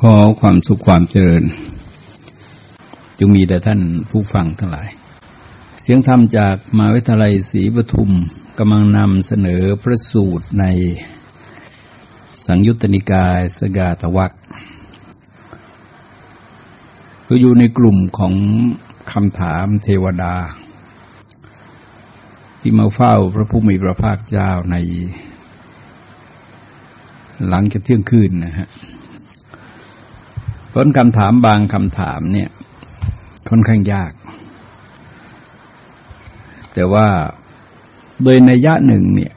ขอความสุขความเจริญจงมีแด่ท่านผู้ฟังทั้งหลาย เสียงธรรมจากมาวิทยาลัยศรีปทุมกำลังนำเสนอพระสูตรในสังยุตตนิกายสกาตวักก็อยู่ในกลุ่มของคำถามเทวดา ที่มาเฝ้าพระผู้มีพระภาคเจ้าในหลังจากเที่ยงคืนนะฮะ ผลคำถามบางคำถามเนี่ยค่อนข้างยาก แต่ว่าโดยนัยยะหนึ่งเนี่ย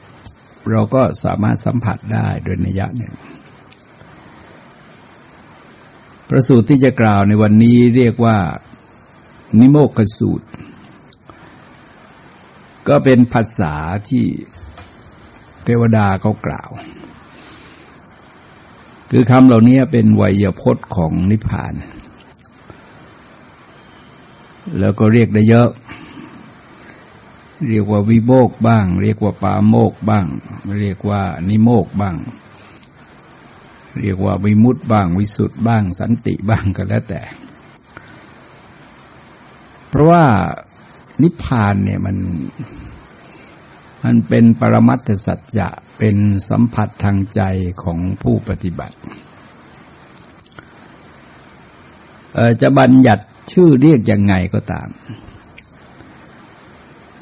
เราก็สามารถสัมผัสได้โดยนัยยะหนึ่ง ประสูตรที่จะกล่าวในวันนี้เรียกว่า นิโมกสูตร ก็เป็นภาษาที่เทวดาเขากล่าว คือคำเหล่านี้เป็นไวยพจน์ของนิพพาน แล้วก็เรียกได้เยอะ เรียกว่าวิโมกบ้าง เรียกว่าปาโมกบ้าง เรียกว่านิโมกบ้าง เรียกว่าวิมุตบ้าง วิสุทธ์บ้าง สันติบ้างก็แล้วแต่ เพราะว่านิพพานเนี่ยมัน มันเป็นปรมัตถสัจจะเป็นสัมผัสทางใจของผู้ปฏิบัติจะบัญญัติชื่อเรียกยังไงก็ตาม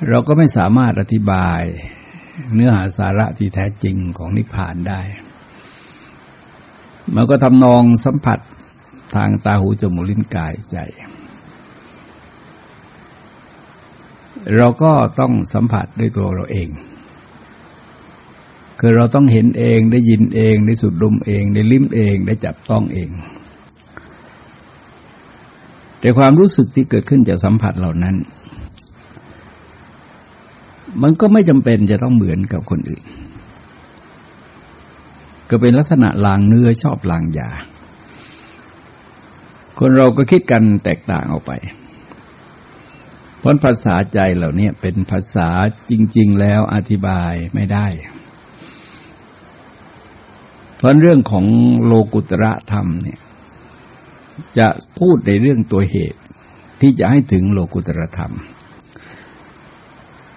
เราก็ไม่สามารถอธิบายเนื้อหาสาระที่แท้จริงของนิพพานได้ มันก็ทำนองสัมผัสทางตาหูจมูกลิ้นกายใจ เราก็ต้องสัมผัสด้วยตัวเราเอง คือเราต้องเห็นเองได้ยินเองได้สุดดมเอง ได้ลิ้มเองได้จับต้องเอง แต่ความรู้สึกที่เกิดขึ้นจากสัมผัสเหล่านั้น มันก็ไม่จำเป็นจะต้องเหมือนกับคนอื่น ก็เป็นลักษณะลางเนื้อชอบลางยาคนเราก็คิดกันแตกต่างออกไป พราะภาษาใจเหล่านี้เป็นภาษาจริง ๆ แล้วอธิบายไม่ได้ เพราะเรื่องของโลกุตระธรรมเนี่ยจะพูดในเรื่องตัวเหตุที่จะให้ถึงโลกุตระธรรม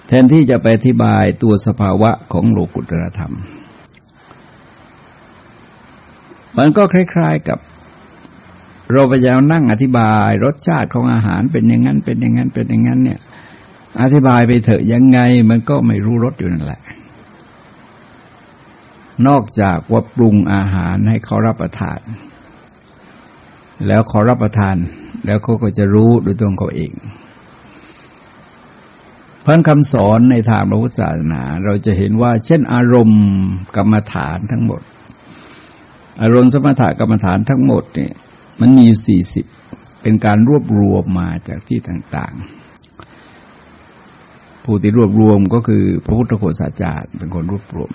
แทนที่จะไปอธิบายตัวสภาวะของโลกุตระธรรม มันก็คล้าย ๆกับ เราพยายามนั่งอธิบายรสชาติของอาหารเป็นอย่างนั้น เป็นอย่างนั้นเป็นอย่างนั้นเนี่ย อธิบายไปเถอะยังไงมันก็ไม่รู้รสอยู่นั่นแหละ นอกจากว่าปรุงอาหารให้เขารับประทาน แล้วเขารับประทาน แล้วเขาก็จะรู้โดยตัวเขาเองเพราะคำสอนในทางพระพุทธศาสนา เราจะเห็นว่า เช่นอารมณ์กรรมฐานทั้งหมด อารมณ์สมถกรรมฐานทั้งหมดเนี่ย มันมีสี่สิบเป็นการรวบรวมมาจากที่ต่างๆ ผู้ที่รวบรวมก็คือพระพุทธโฆษาจารย์เป็นคนรวบรวม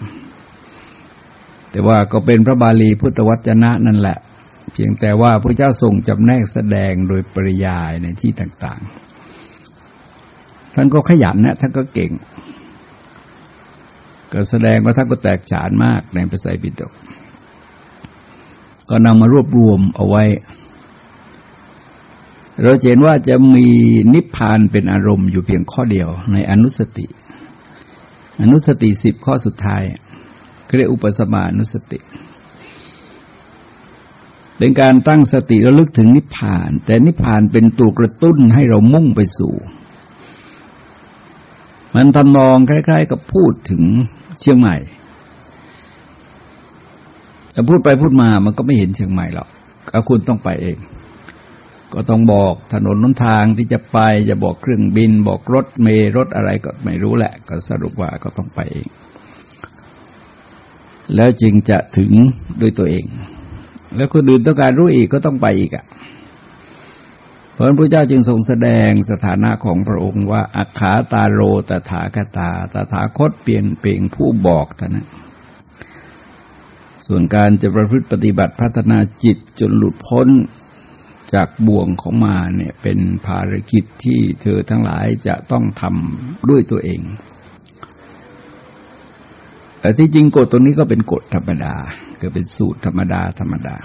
แต่ว่าก็เป็นพระบาลีพุทธวจนะนั่นแหละ เพียงแต่ว่าพระเจ้าทรงจำแนกแสดงโดยปริยายในที่ต่างๆ ท่านก็ขยันนะท่านก็เก่ง ก็แสดงว่าท่านก็แตกฉานมากในภาษาบิดก ก็นำมารวบรวมเอาไว้ เราเห็นว่าจะมีนิพพานเป็นอารมณ์อยู่เพียงข้อเดียวในอนุสติ อนุสติสิบข้อสุดท้ายเรียกอุปสมานุสติ เป็นการตั้งสติระลึกถึงนิพพาน แต่นิพพานเป็นตัวกระตุ้นให้เรามุ่งไปสู่ มันทำนองคล้าย ๆ กับพูดถึงเชียงใหม่ แต่พูดไปพูดมามันก็ไม่เห็นเชียงใหม่หรอกก็คุณต้องไปเอง ก็ต้องบอกถนนน้นทางที่จะไปจะบอกเครื่องบิน บอกรถเมล์รถอะไรก็ไม่รู้แหละ ก็สรุปว่าก็ต้องไปเอง แล้วจึงจะถึงด้วยตัวเอง แล้วคนอื่นต้องการรู้อีกก็ต้องไปอีกอะ่ะเพราะพระเจ้าจึงทรงแสดงสถานะของพระองค์ว่าอัคขาตาโรตถาคตาตถาคตเปลี่ยนเปลี่ยนผู้บอกเท่านั้น ส่วนการจะประพฤติปฏิบัติพัฒนาจิตจนหลุดพ้นจากบ่วงของมาเนี่ยเป็นภารกิจที่เธอทั้งหลายจะต้องทำด้วยตัวเองแต่ที่จริงกฎตรงนี้ก็เป็นกฎธรรมดาก็เป็นสูตรธรรมดาธรรมดา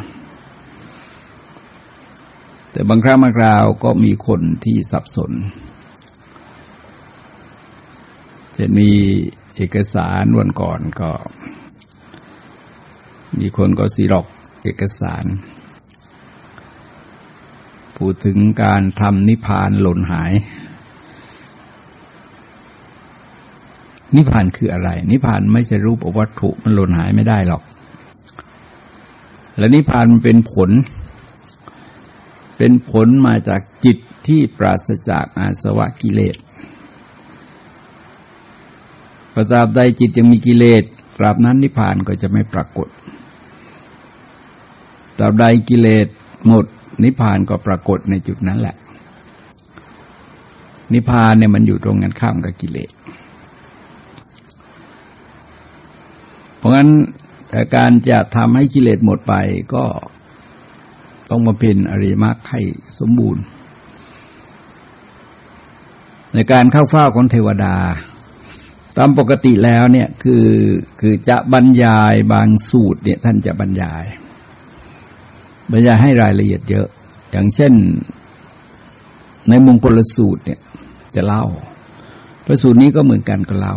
แต่บางครั้งบางคราวก็มีคนที่สับสน จะมีเอกสารวันก่อนก็ มีคนก็สีรอกเอกสาร พูดถึงการทำนิพพานหล่นหาย นิพพานคืออะไร นิพพานไม่ใช่รูปวัตถุมันหล่นหายไม่ได้หรอก และนิพพานมันเป็นผล เป็นผลมาจากจิตที่ปราศจากอาสวะกิเลสประสาทใดจิตยังมีกิเลสตราบนั้นนิพพานก็จะไม่ปรากฏ ตราบใดกิเลสหมด นิพพานก็ปรากฏในจุดนั้นแหละ นิพพานเนี่ยมันอยู่ตรงกันข้ามกับกิเลส เพราะงั้นการจะทำให้กิเลสหมดไปก็ต้องมาเป็นอริมักให้สมบูรณ์ ในการเข้าเฝ้าของเทวดา ตามปกติแล้วเนี่ยคือคือจะบรรยายบางสูตรเนี่ยท่านจะบรรยาย บรรยายให้รายละเอียดเยอะ อย่างเช่น ในมงคลสูตรเนี่ยจะเล่า พระสูตรนี้ก็เหมือนกันก็เล่า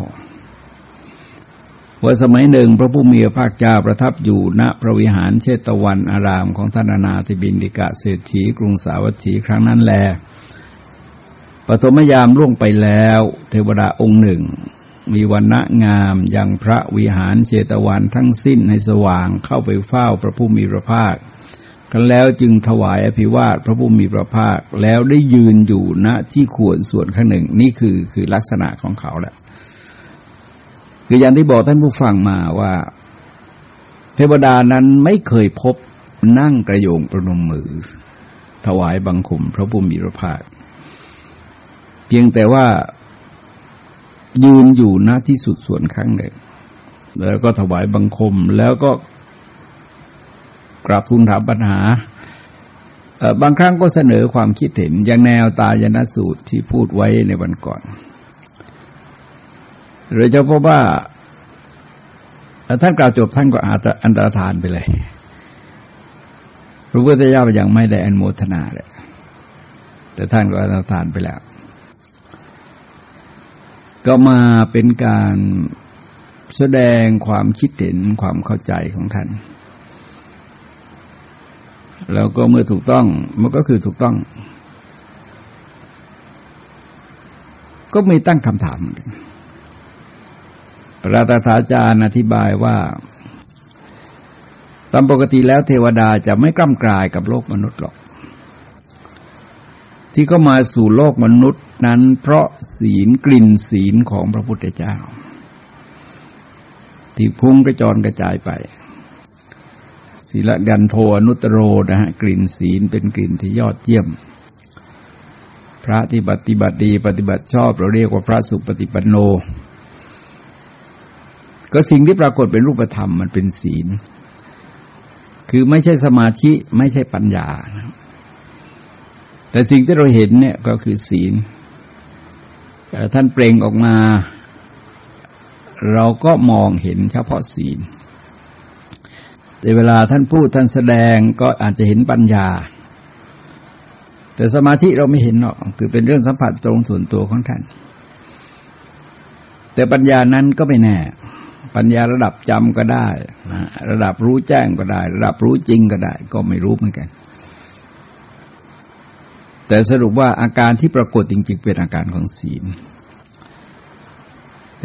ว่าสมัยหนึ่งพระผู้มีพระภาคเจ้าประทับอยู่ณพระวิหารเชตวันอารามของท่านนาธิบินดิกะเศรษฐีกรุงสาวัตถีครั้งนั้นแล ปฐมยามล่วงไปแล้ว เทวดาองค์หนึ่ง มีวันณะงามอย่างพระวิหารเชตวันทั้งสิ้นในสว่างเข้าไปเฝ้าพระผู้มีพระภาค กันแล้วจึงถวายอภิวาทพระผู้มีพระภาคแล้วได้ยืนอยู่ณที่ควรส่วนข้างหนึ่ง นี่คือคือลักษณะของเขาแหละคืออย่างที่บอกท่านผู้ฟังมาว่า เทวดานั้นไม่เคยพบนั่งกระโยงประนมมือ ถวายบังคมพระผู้มีพระภาค เพียงแต่ว่ายืนอยู่หน้าที่สุดส่วนข้างหนึ่งแล้วก็ถวายบังคมแล้วก็ กราบทูลถามปัญหา บางครั้งก็เสนอความคิดเห็น อย่างแนวตายนสูตรที่พูดไว้ในวันก่อนหรือจะพบว่าท่านกล่าวจบท่านก็อาจจะอันตรธานไปเลยพระพุทธเจ้ายังไม่ได้อนโมทนาเลยแต่ท่านก็อันตรธานไปแล้ว ก็มาเป็นการแสดงความคิดเห็นความเข้าใจของท่าน แล้วก็เมื่อถูกต้องมันก็คือถูกต้อง ก็มีตั้งคำถามพระตถาจารย์อธิบายว่า ตามปกติแล้วเทวดาจะไม่กล้ำกลายกับโลกมนุษย์หรอก ที่เข้ามาสู่โลกมนุษย์นั้น เพราะศีลกลิ่นศีลของพระพุทธเจ้า ที่พุ่งกระจรกระจายไป ศีลกันโทอนุตโรนะฮะกลิ่นศีลเป็นกลิ่นที่ยอดเยี่ยม พระที่ปฏิบัติดีปฏิบัติชอบเราเรียกว่าพระสุปฏิปันโน ก็สิ่งที่ปรากฏเป็นรูปธรรมมันเป็นศีล คือไม่ใช่สมาธิไม่ใช่ปัญญา แต่สิ่งที่เราเห็นเนี่ยก็คือศีลท่านเปล่งออกมา เราก็มองเห็นเฉพาะศีล แต่เวลาท่านพูดท่านแสดงก็อาจจะเห็นปัญญา แต่สมาธิเราไม่เห็นหรอกคือเป็นเรื่องสัมผัสตรงส่วนตัวของท่าน แต่ปัญญานั้นก็ไม่แน่ ปัญญาระดับจำก็ได้ ระดับรู้แจ้งก็ได้ ระดับรู้จริงก็ได้ ก็ไม่รู้เหมือนกัน แต่สรุปว่าอาการที่ปรากฏจริงๆเป็นอาการของศีล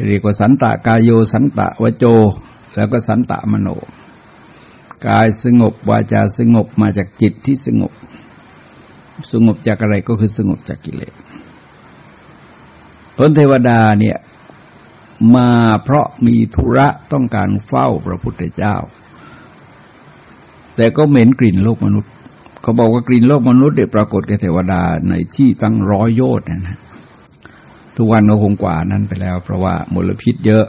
เรียกว่าสันตะกายโยสันตะวโจ แล้วก็สันตะมโน กายสงบวาจาสงบมาจากจิตที่สงบ สงบจากอะไรก็คือสงบจากกิเลสพนเทวดาเนี่ยมาเพราะมีธุระต้องการเฝ้าพระพุทธเจ้า แต่ก็เหม็นกลิ่นโลกมนุษย์ เขาบอกว่ากลิ่นโลกมนุษย์เด็ปรากฏแก่เทวดาในที่ตั้งร้อยโยชน์นะนะทุกวันก็คงกว่านั้นไปแล้ว เพราะว่ามลพิษเยอะ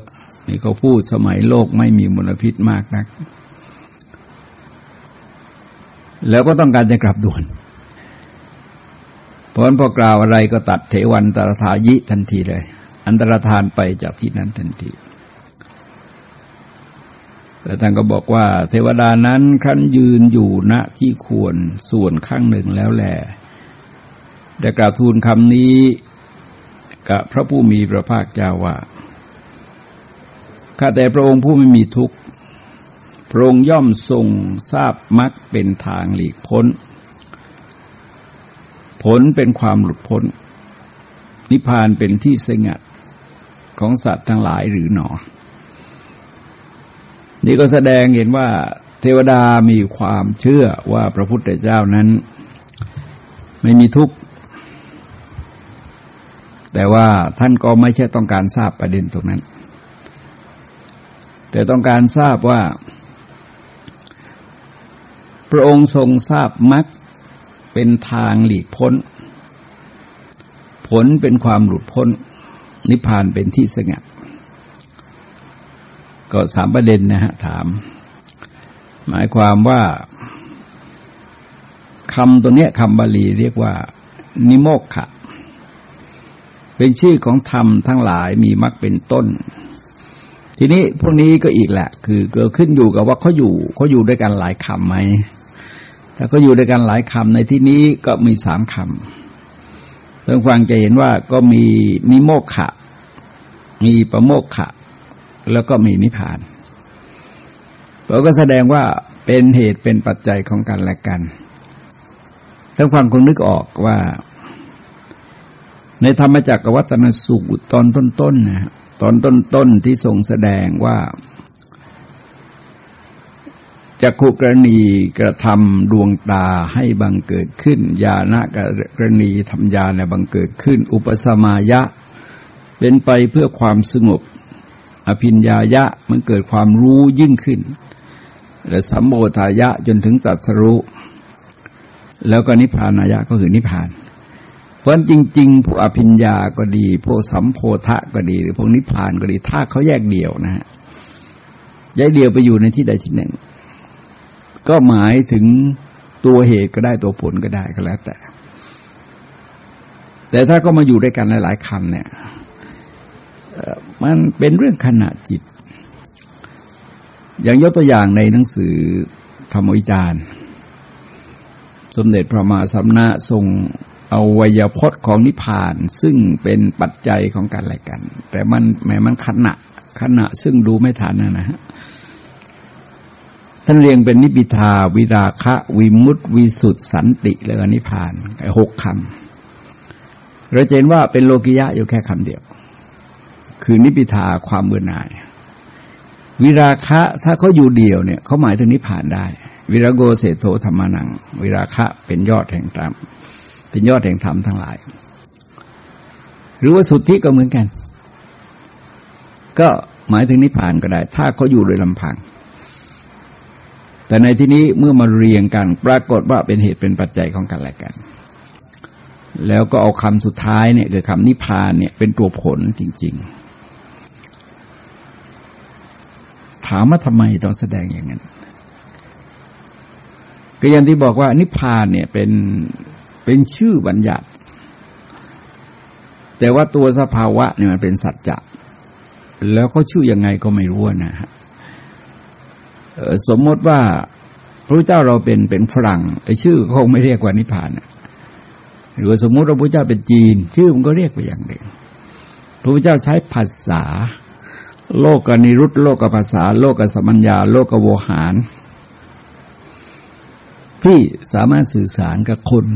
นี่เขาพูดสมัยโลกไม่มีมลพิษมากนัก แล้วก็ต้องการจะกลับด่วน เพราะนั้นพอกล่าวอะไรก็ตัดเทวันตรธายิทันทีเลย อันตรธานไปจากที่นั้นทันทีแต่ท่านก็บอกว่า เทวดานั้นครั้นยืนอยู่ณที่ควรส่วนข้างหนึ่งแล้วแหละได้กราบทูลคำนี้กับพระผู้มีพระภาคเจ้าว่าข้าแต่พระองค์ผู้ไม่มีทุกข์ พระองค์ย่อมทรงทราบมักเป็นทางหลีกพ้น ผลเป็นความหลุดพ้น นิพพานเป็นที่สงัดของสัตว์ทั้งหลายหรือหนอ นี่ก็แสดงเห็นว่าเทวดามีความเชื่อว่าพระพุทธเจ้านั้น ไม่มีทุกข์ แต่ว่าท่านก็ไม่ใช่ต้องการทราบประเด็นตรงนั้น แต่ต้องการทราบว่า พระองค์ทรงทราบมักเป็นทางหลีกพ้น ผลเป็นความหลุดพ้น นิพพานเป็นที่สงัด ก็สามประเด็นนะฮะถาม หมายความว่าคำตัวเนี้ยคำบาลีเรียกว่า นิโมกขะ เป็นชื่อของธรรมทั้งหลายมีมรรคเป็นต้น ทีนี้พวกนี้ก็อีกแหละ คือเกิดขึ้นอยู่กับว่าเขาอยู่เขาอยู่ด้วยกันหลายคำไหม ถ้าเขาอยู่ด้วยกันหลายคำในที่นี้ก็มีสามคำท่านฟังจะเห็นว่าก็มีนิโมกขะ มีประโมกขะ แล้วก็มีนิพพานเราก็แสดงว่าเป็นเหตุเป็นปัจจัยของกันและกันท่านฟังคงนึกออกว่า ในธรรมจักรวัตนสูตรตอนต้นๆนะตอนต้นๆที่ทรงแสดงว่า จักขุกรณีกระทำดวงตาให้บังเกิดขึ้น ญาณกรณีทำญาณบังเกิดขึ้น อุปสมายะ เป็นไปเพื่อความสงบ อภิญญายะมันเกิดความรู้ยิ่งขึ้น และสัมโมทายะจนถึงตัดสรุแล้วก็นิพพานายะก็คือนิพพาน เพราะจริง ๆ พวกอภิญญาก็ดี พวกสัมโพธะก็ดี หรือพวกนิพพานก็ดี ถ้าเขาแยกเดี่ยวนะฮะแยกเดี่ยวไปอยู่ในที่ใดที่หนึ่ง ก็หมายถึงตัวเหตุก็ได้ตัวผลก็ได้ก็แล้วแต่ แต่ถ้าก็มาอยู่ด้วยกันหลาย ๆคำเนี่ย มันเป็นเรื่องขณะจิต อย่างยกตัวอย่างในหนังสือธรรมวิจารณ์สมเด็จพระมหาสัมณะทรงเอาวยพจน์ของนิพพานซึ่งเป็นปัจจัยของการอะไรกัน แต่มันแม้มันขณะขณะซึ่งดูไม่ทันนะนะฮะ ท่านเรียงเป็นนิพิทา วิราคะ วิมุตติวิสุทธสันติแล้วก็นิพานหกคำเราเห็นว่าเป็นโลกิยะอยู่แค่คำเดียว คือนิพิทาความเบื่อหน่าย วิราคะถ้าเขาอยู่เดียวเนี่ยเขาหมายถึงนิพานได้ วิรโกเสโทธรรมานัง วิราคะเป็นยอดแห่งธรรมเป็นยอดแห่งธรรมทั้งหลาย หรือว่าสุทธิก็เหมือนกัน ก็หมายถึงนิพพานก็ได้ ถ้าเขาอยู่โดยลำพัง แต่ในที่นี้เมื่อมาเรียงกัน ปรากฏว่าเป็นเหตุเป็นปัจจัยของกันและกัน แล้วก็เอาคำสุดท้ายเนี่ยคือคำนิพพานเนี่ยเป็นตัวผลจริง ๆ ถามว่าทำไมต้องแสดงอย่างนั้น ก็อย่างที่บอกว่านิพพานเนี่ยเป็นเป็นชื่อบัญญัติ แต่ว่าตัวสภาวะเนี่ยมันเป็นสัจจะแล้วก็ชื่อยังไงก็ไม่รู้นะฮะ สมมติว่าพระเจ้าเราเป็นเป็นฝรั่งไอ้ชื่อคงไม่เรียกว่านิพพานหรือสมมติว่าพระเจ้าเป็นจีน ชื่อมันก็เรียกไปอย่างเดียวพระพุทธเจ้าใช้ภาษา โลกกนิรุตโลกกับภาษา โลกกับสมัญญา โลกกับโวหาร ที่สามารถสื่อสารกับคน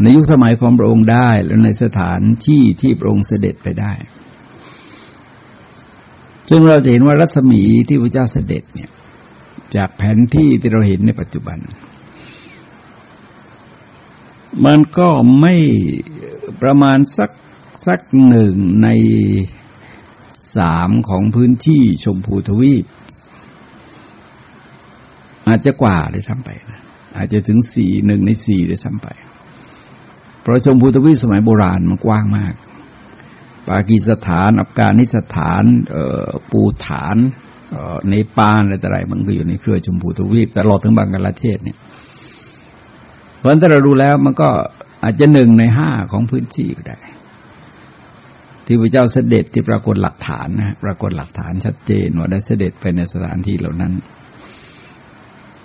ในยุคสมัยของพระองค์ได้และในสถานที่ที่พระองค์เสด็จไปได้ ซึ่งเราจะเห็นว่ารัศมีที่พระเจ้าเสด็จเนี่ย จากแผนที่ที่เราเห็นในปัจจุบัน มันก็ไม่ประมาณสักสักหนึ่งในสามของพื้นที่ชมพูทวีป อาจจะกว่าเลยทำไปนะอาจจะถึงสี่หนึ่งในสี่เลยซ้ำไป เพราะชมพูทวีสมัยโบราณมันกว้างมาก ปากีสถาน อัฟกานิสถานปูฐานในปานอะไรต่ออะไรมันก็อยู่ในเครือชมพูทวีปตลอดถึงบางกลาเทศเนี่ยเพราะถ้าเราดูแล้วมันก็อาจจะหนึ่งในห้าของพื้นที่ก็ได้ ที่พระเจ้าเสด็จที่ปรากฏหลักฐานนะปรากฏหลักฐานชัดเจนว่าได้เสด็จไปในสถานที่เหล่านั้น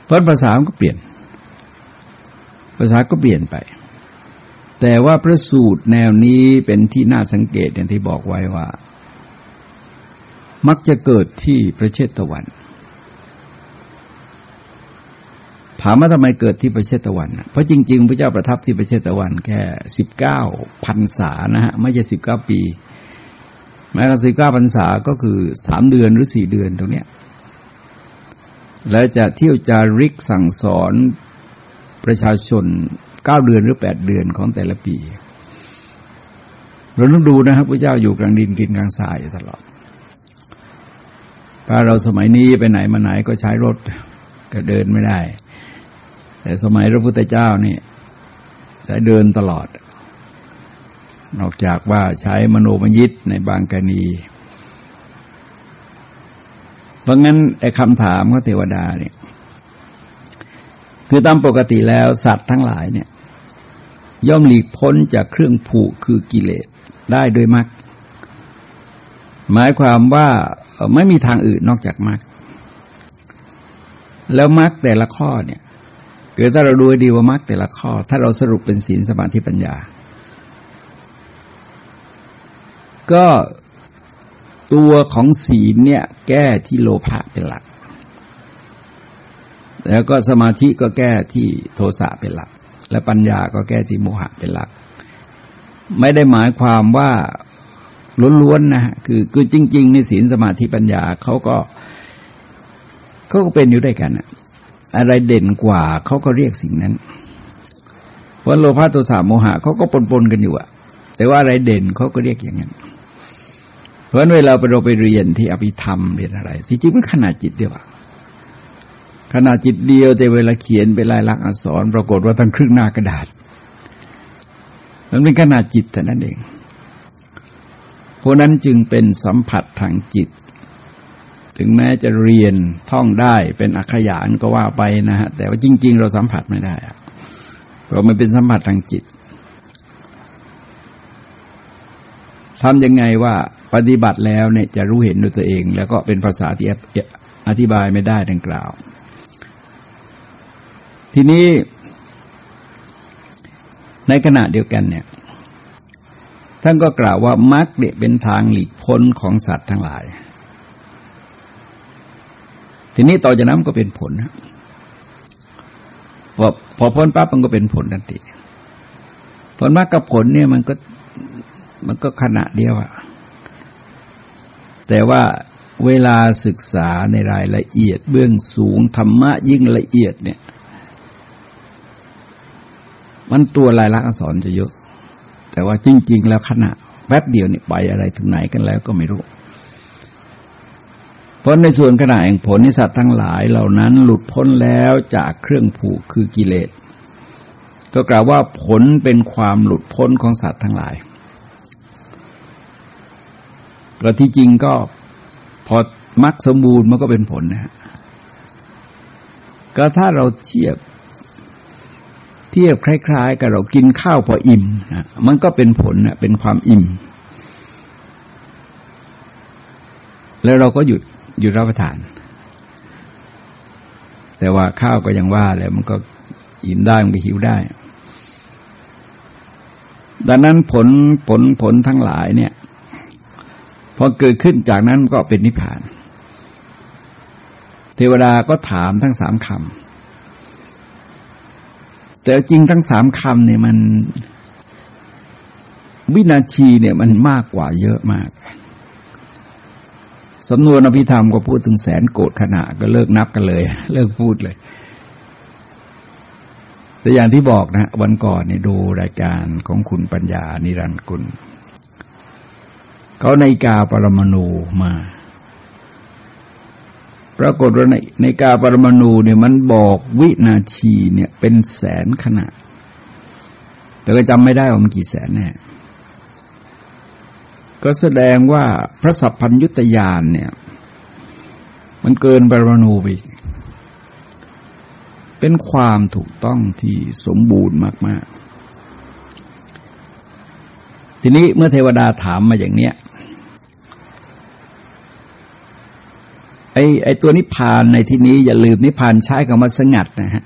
เพราะภาษาก็เปลี่ยน ภาษาก็เปลี่ยนไป แต่ว่าพระสูตรแนวนี้เป็นที่น่าสังเกตอย่างที่บอกไว้ว่า มักจะเกิดที่ประเทศตะวันถามว่าทำไมเกิดที่ประเทศตะวัน เพราะจริง ๆ พระเจ้าประทับที่ประเทศตะวันแค่สิบเก้าพันษานะฮะไม่ใช่สิบเก้าปีแม้กระทั่งสิบเก้าพันษาก็คือสามเดือนหรือสี่เดือนตรงเนี้ยแล้วจะเที่ยวจาริกสั่งสอนประชาชน เก้าเดือนหรือแปดเดือนของแต่ละปี เราต้องดูนะครับพระเจ้าอยู่กลางดินกินกลางทรายตลอดถ้าเราสมัยนี้ไปไหนมาไหนก็ใช้รถก็เดินไม่ได้ แต่สมัยพระพุทธเจ้านี่ใช้เดินตลอด นอกจากว่าใช้มโนมยิตในบางกรณีเพราะงั้นไอ้คำถามของเทวดาเนี่ย คือตามปกติแล้วสัตว์ทั้งหลายเนี่ย ย่อมหลีกพ้นจากเครื่องผูกคือกิเลสได้โดยมรรคหมายความว่าไม่มีทางอื่นนอกจากมรรคแล้วมรรคแต่ละข้อเนี่ยคือถ้าเราดูดีว่ามรรคแต่ละข้อ ถ้าเราสรุปเป็นศีลสมาธิปัญญา ก็ตัวของศีลเนี่ย แก้ที่โลภะเป็นหลัก แล้วก็สมาธิก็แก้ที่โทสะเป็นหลัก และปัญญาก็แก้ที่โมหะเป็นหลัก ไม่ได้หมายความว่าล้วนๆนะคือคือจริง ๆ ในศีลสมาธิปัญญาเขาก็เขาก็เป็นอยู่ด้วยกันนะอะไรเด่นกว่าเขาก็เรียกสิ่งนั้นเพราะโลภะโทสะโมหะเขาก็ปนปนกันอยู่อะแต่ว่าอะไรเด่นเขาก็เรียกอย่างนั้นเพราะเวลาเราไปเรียนที่อภิธรรมเรียนอะไร ที่จริงมันขนาดจิตเดียวอะ ขนาดจิตเดียวแต่เวลาเขียนเป็นลายลักษณ์อักษร ปรากฏว่าทั้งครึ่งหน้ากระดาษมันเป็นขนาดจิตแต่นั้นเองเพราะนั้นจึงเป็นสัมผัสทางจิต ถึงแม้จะเรียนท่องได้เป็นอักขยานก็ว่าไปนะฮะแต่ว่าจริง ๆ เราสัมผัสไม่ได้เพราะมันเป็นสัมผัสทางจิตทำยังไงว่าปฏิบัติแล้วเนี่ยจะรู้เห็นด้วยตัวเอง แล้วก็เป็นภาษาที่อธิบายไม่ได้ดังกล่าว ทีนี้ ในขณะเดียวกันเนี่ย ท่านก็กล่าวว่ามรรคเนี่ยเป็นทางหลีกพ้นของสัตว์ทั้งหลาย ทีนี้ต่อจากนั้นก็เป็นผลนะพอพอพ้นปั๊บมันก็เป็นผลทันทีผลมากกับผลเนี่ยมันก็มันก็ขณะเดียวอะแต่ว่าเวลาศึกษาในรายละเอียดเบื้องสูงธรรมะยิ่งละเอียดเนี่ย มันตัวลายลักษณ์อักษรจะเยอะ แต่ว่าจริง ๆ แล้วขณะแป๊บเดียวนี่ไปอะไรถึงไหนกันแล้วก็ไม่รู้ เพราะในส่วนขณะแห่งผลนิสัตว์ทั้งหลายเหล่านั้นหลุดพ้นแล้วจากเครื่องผูกคือกิเลส ก็กล่าวว่าผลเป็นความหลุดพ้นของสัตว์ทั้งหลายก็ที่จริงก็พอมักสมบูรณ์มันก็เป็นผลนะฮะก็ถ้าเราเทียบ เทียบคล้าย ๆ กับเรากินข้าวพออิ่มนะมันก็เป็นผลนะเป็นความอิ่ม แล้วเราก็หยุดหยุดรับประทาน แต่ว่าข้าวก็ยังว่าแล้วมันก็อิ่มได้มันก็หิวได้ ดังนั้นผลผลผลทั้งหลายเนี่ยพอเกิดขึ้นจากนั้นก็เป็นนิพพาน เทวดาก็ถามทั้งสามคำ แต่จริงทั้งสามคำเนี่ยมัน วินาทีเนี่ยมันมากกว่าเยอะมากสำนวนอภิธรรมก็พูดถึงแสนโกรธขณะก็เลิกนับกันเลย เลิกพูดเลย แต่อย่างที่บอกนะ วันก่อนเนี่ยดูรายการของคุณปัญญานิรันดร์กุลเขาในกาปรมาณูมา ปรากฏว่าในในกาปรมาณูเนี่ยมันบอกวินาทีเนี่ยเป็นแสนขณะ แต่ก็จำไม่ได้ว่ามันกี่แสนแน่ก็แสดงว่าพระสัพพัญยุตยานเนี่ย มันเกินบรมาณูไปเป็นความถูกต้องที่สมบูรณ์มาก ๆ ทีนี้เมื่อเทวดาถามมาอย่างเนี้ย ไอ้ไอ้ตัวนิพพานในที่นี้อย่าลืมนิพพานใช้คำว่าสงัดนะฮะ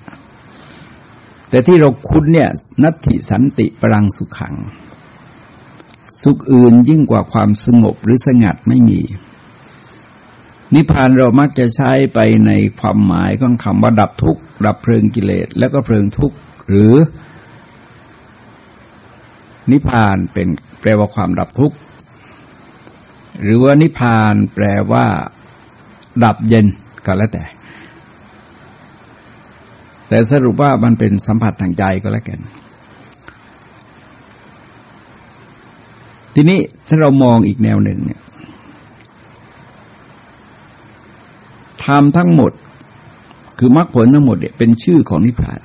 แต่ที่เราคุ้นเนี่ยนัตถิสันติปรังสุขขัง สุขอื่นยิ่งกว่าความสงบหรือสงัดไม่มี นิพพานเรามักจะใช้ไปในความหมายของคำว่าดับทุกข์ดับเพลิงกิเลสแล้วก็เพลิงทุกข์หรือ นิพพานเป็นแปลว่าความดับทุกข์หรือว่านิพพานแปลว่า ดับเย็นก็แล้วแต่ แต่สรุปว่ามันเป็นสัมผัสทางใจก็แล้วกัน ทีนี้ถ้าเรามองอีกแนวหนึ่งเนี่ยธรรมทั้งหมด คือมรรคผลทั้งหมดเนี่ยเป็นชื่อของนิพพาน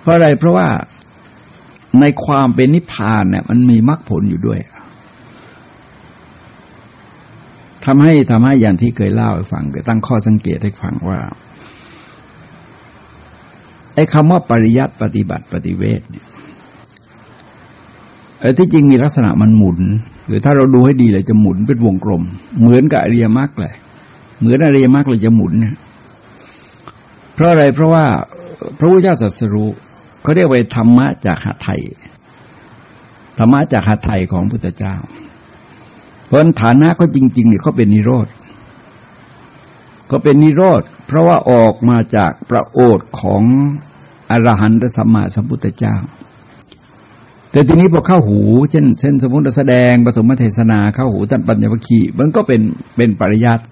เพราะอะไรเพราะว่าในความเป็นนิพพานเนี่ยมันมีมรรคผลอยู่ด้วย ทำให้ทำให้อย่างที่เคยเล่าให้ฟังเคยตั้งข้อสังเกตให้ฟังว่าไอ้คำว่าปริยัติปฏิบัติปฏิเวทเนี่ยไอ้ที่จริงมีลักษณะมันหมุน หรือถ้าเราดูให้ดีเลยจะหมุนเป็นวงกลม เหมือนกับอริยมรรคเลยเหมือนอริยมรรคเลยจะหมุนเนี่ยเพราะอะไรเพราะว่าพระพุทธเจ้าสัสรูเขาเรียกว่าธรรมะจากหัตไทยธรรมะจากหัตไทยของพุทธเจ้า เพราะฐานะเขาจริง ๆ เนี่ยเขาเป็นนิโรธก็เป็นนิโรธเพราะว่าออกมาจากประโอษของอรหันตสัมมาสัมพุทธเจ้า แต่ทีนี้พอเข้าหู เช่นเช่นสมมติแสดงปฐมเทศนาเข้าหูท่านปัญญวคีมันก็เป็นเป็นปริยัติ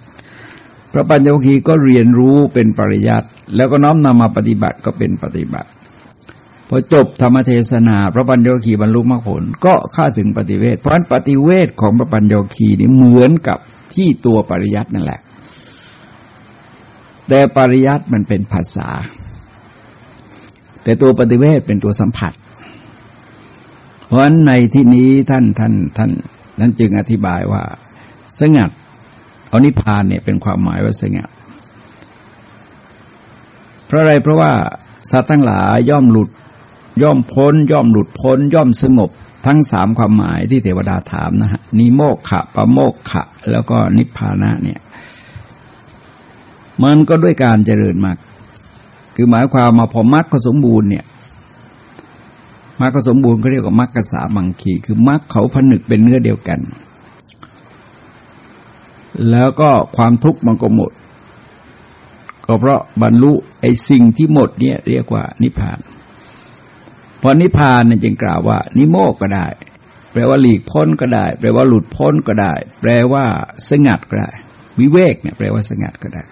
พระปัญญวคีก็เรียนรู้เป็นปริยัติแล้วก็น้อมนำมาปฏิบัติก็เป็นปฏิบัติ พอจบธรรมเทศนาพระปัญโยคีบรรลุมรรคผล ก็เข้าถึงปฏิเวทเพราะปฏิเวทของพระปัญโยคีนี่เหมือนกับที่ตัวปริยัตินั่นแหละ แต่ปริยัติมันเป็นภาษา แต่ตัวปฏิเวทเป็นตัวสัมผัส เพราะฉะนั้นในที่นี้ท่านท่านท่านท่านจึงอธิบายว่า สงัดเอานิพานเนี่ยเป็นความหมายว่าสงัดเพราะอะไรเพราะว่าสัตว์ทั้งหลายย่อมหลุด ย่อมพ้น ย่อมหลุดพ้น ย่อมสงบ ทั้งสามความหมายที่เทวดาถามนะฮะนิโมกขะปะโมกขะ แล้วก็นิพพานะเนี่ย มันก็ด้วยการเจริญมาก คือหมายความมาพอมรรคสมบูรณ์เนี่ยมรรคสมบูรณ์ก็เรียกว่ามรรคสามังคีคือมรรคเขาผนึกเป็นเนื้อเดียวกัน แล้วก็ความทุกข์มันก็หมด ก็เพราะบรรลุไอ้สิ่งที่หมดเนี่ยเรียกว่านิพพาน พอนิพพานเนี่ยจึงกล่าวว่า นิโมกก็ได้ แปลว่าหลีกพ้นก็ได้ แปลว่าหลุดพ้นก็ได้ แปลว่าสงัดก็ได้ วิเวกเนี่ยแปลว่าสงัดก็ได้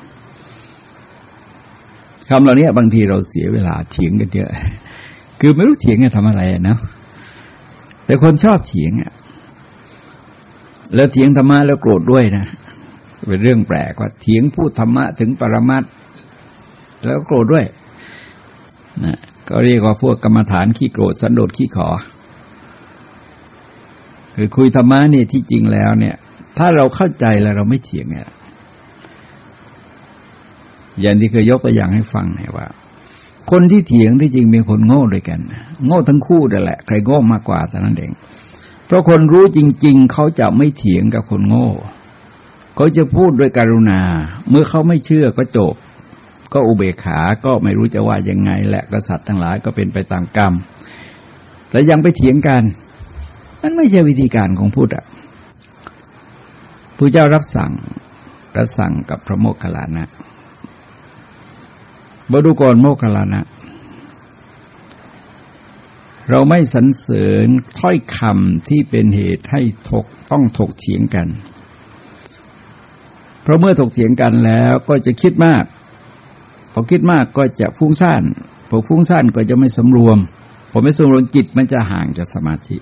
คำเหล่านี้บางทีเราเสียเวลาเถียงกันเยอะ คือไม่รู้เถียงกันทำอะไรนะแต่คนชอบเถียงอะแล้วเถียงธรรมะแล้วโกรธด้วยนะ เป็นเรื่องแปลกว่าเถียงพูดธรรมะถึงปรมัตแล้วโกรธด้วยนะ ก็เรียกว่าพวกกรรมฐานขี้โกรธสันโดษขี้ขอ คือคุยธรรมะนี่ที่จริงแล้วเนี่ย ถ้าเราเข้าใจแล้วเราไม่เถียงเนี่ยอย่างที่เคยยกตัวอย่างให้ฟังเนี่ยว่า คนที่เถียงที่จริงเป็นคนโง่ด้วยกัน โง่ทั้งคู่นั่นแหละ ใครโง่มากกว่าแต่นั้นเอง เพราะคนรู้จริง ๆ เขาจะไม่เถียงกับคนโง่ เขาจะพูดด้วยการุณา เมื่อเขาไม่เชื่อก็จบ ก็อุเบกขาก็ไม่รู้จะว่ายังไงแหละกษัตริย์ทั้งหลายก็เป็นไปตามกรรมแต่ยังไปเถียงกัน มันไม่ใช่วิธีการของพุทธอะพระเจ้ารับสั่งรับสั่งกับพระโมคคัลลานะบดูกรโมคคัลลานะ เราไม่สรรเสริญถ้อยคำที่เป็นเหตุให้ถกต้องถกเถียงกัน เพราะเมื่อถกเถียงกันแล้วก็จะคิดมาก พอคิดมากก็จะฟุ้งซ่านพอฟุ้งซ่านก็จะไม่สำรวมพอไม่สำรวมจิตมันจะห่างจากสมาธิ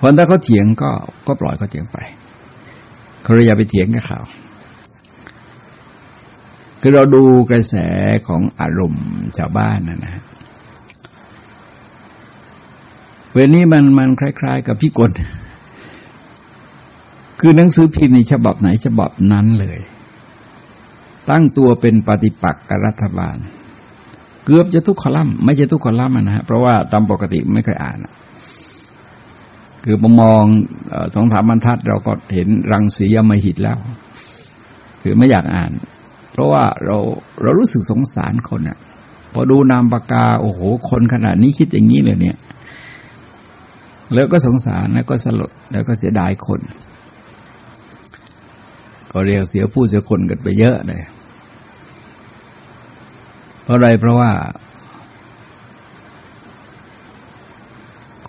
พอถ้าเขาเถียงก็ก็ปล่อยเขาเถียงไปเขาอย่าไปเถียงกับเขาคือเราดูกระแสของอารมณ์ชาวบ้านนะนะเวลนี้มันมันคล้าย ๆ กับพี่กลคือหนังสือพิมพ์ในฉบับไหนฉบับนั้นเลย ตั้งตัวเป็นปฏิปักษ์กับรัฐบาล เกือบจะทุกคอลัมไม่ใช่ทุกคอลัมนะฮะเพราะว่าตามปกติไม่เคยอ่าน คือมมองสองสามบรรทัดเราก็เห็นรังสียมหิตแล้ว คือไม่อยากอ่าน เพราะว่าเราเรารู้สึกสงสารคนอะพอดูนามปากกา โอ้โห คนขนาดนี้คิดอย่างนี้เลยเนี่ย แล้วก็สงสารแล้วก็สลดแล้วก็เสียดายคน ก็เรียกเสียผู้เสียคนกันไปเยอะเลย เพราะอะไรเพราะว่า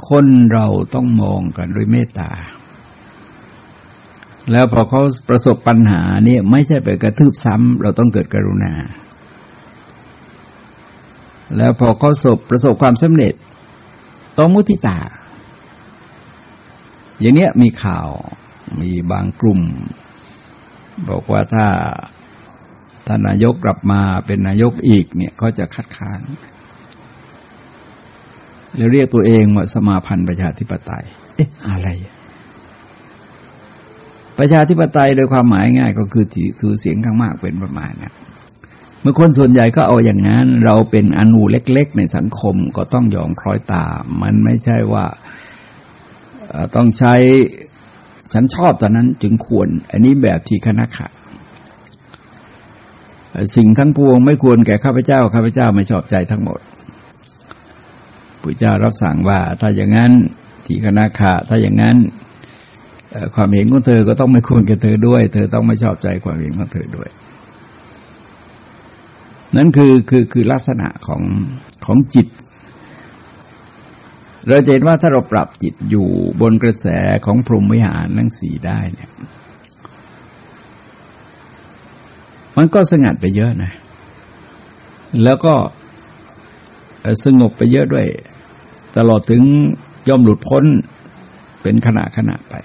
คนเราต้องมองกันด้วยเมตตา แล้วพอเขาประสบปัญหานี่ไม่ใช่ไปกระทืบซ้ำเราต้องเกิดกรุณา แล้วพอเขาสบประสบความสำเร็จ ต้องมุทิตา อย่างเนี้ยมีข่าวมีบางกลุ่ม บอกว่าถ้าถ้านายกกลับมาเป็นนายกอีกเนี่ยก็จะคัดค้านแล้วเรียกตัวเองว่าสมาพันธ์ประชาธิปไตย เอ๊ะอะไร ประชาธิปไตยโดยความหมายง่าย ก็คือถือเสียงข้างมากเป็นประมาณนะเมื่อคนส่วนใหญ่ก็เอาอย่างนั้น เราเป็นอนูเล็ก ๆ ในสังคมก็ต้องยอมคล้อยตาม มันไม่ใช่ว่าต้องใช้ ฉันชอบตอนนั้นจึงควร อันนี้แบบที่คณะขะสิ่งทั้งปวงไม่ควรแก่ข้าพเจ้าข้าพเจ้าไม่ชอบใจทั้งหมดพระเจ้ารับสั่งว่า ถ้าอย่างนั้นทีคณะขะถ้าอย่างนั้นความเห็นของเธอก็ต้องไม่ควรแก่เธอด้วย เธอต้องไม่ชอบใจความเห็นของเธอด้วย นั่นคือคือคือลักษณะของของจิต เราเห็นว่าถ้าเราปรับจิตอยู่บนกระแสของพรหมวิหารทั้งสีได้เนี่ย มันก็สงัดไปเยอะนะ แล้วก็สงบไปเยอะด้วย ตลอดถึงย่อมหลุดพ้นเป็นขณะขณะไป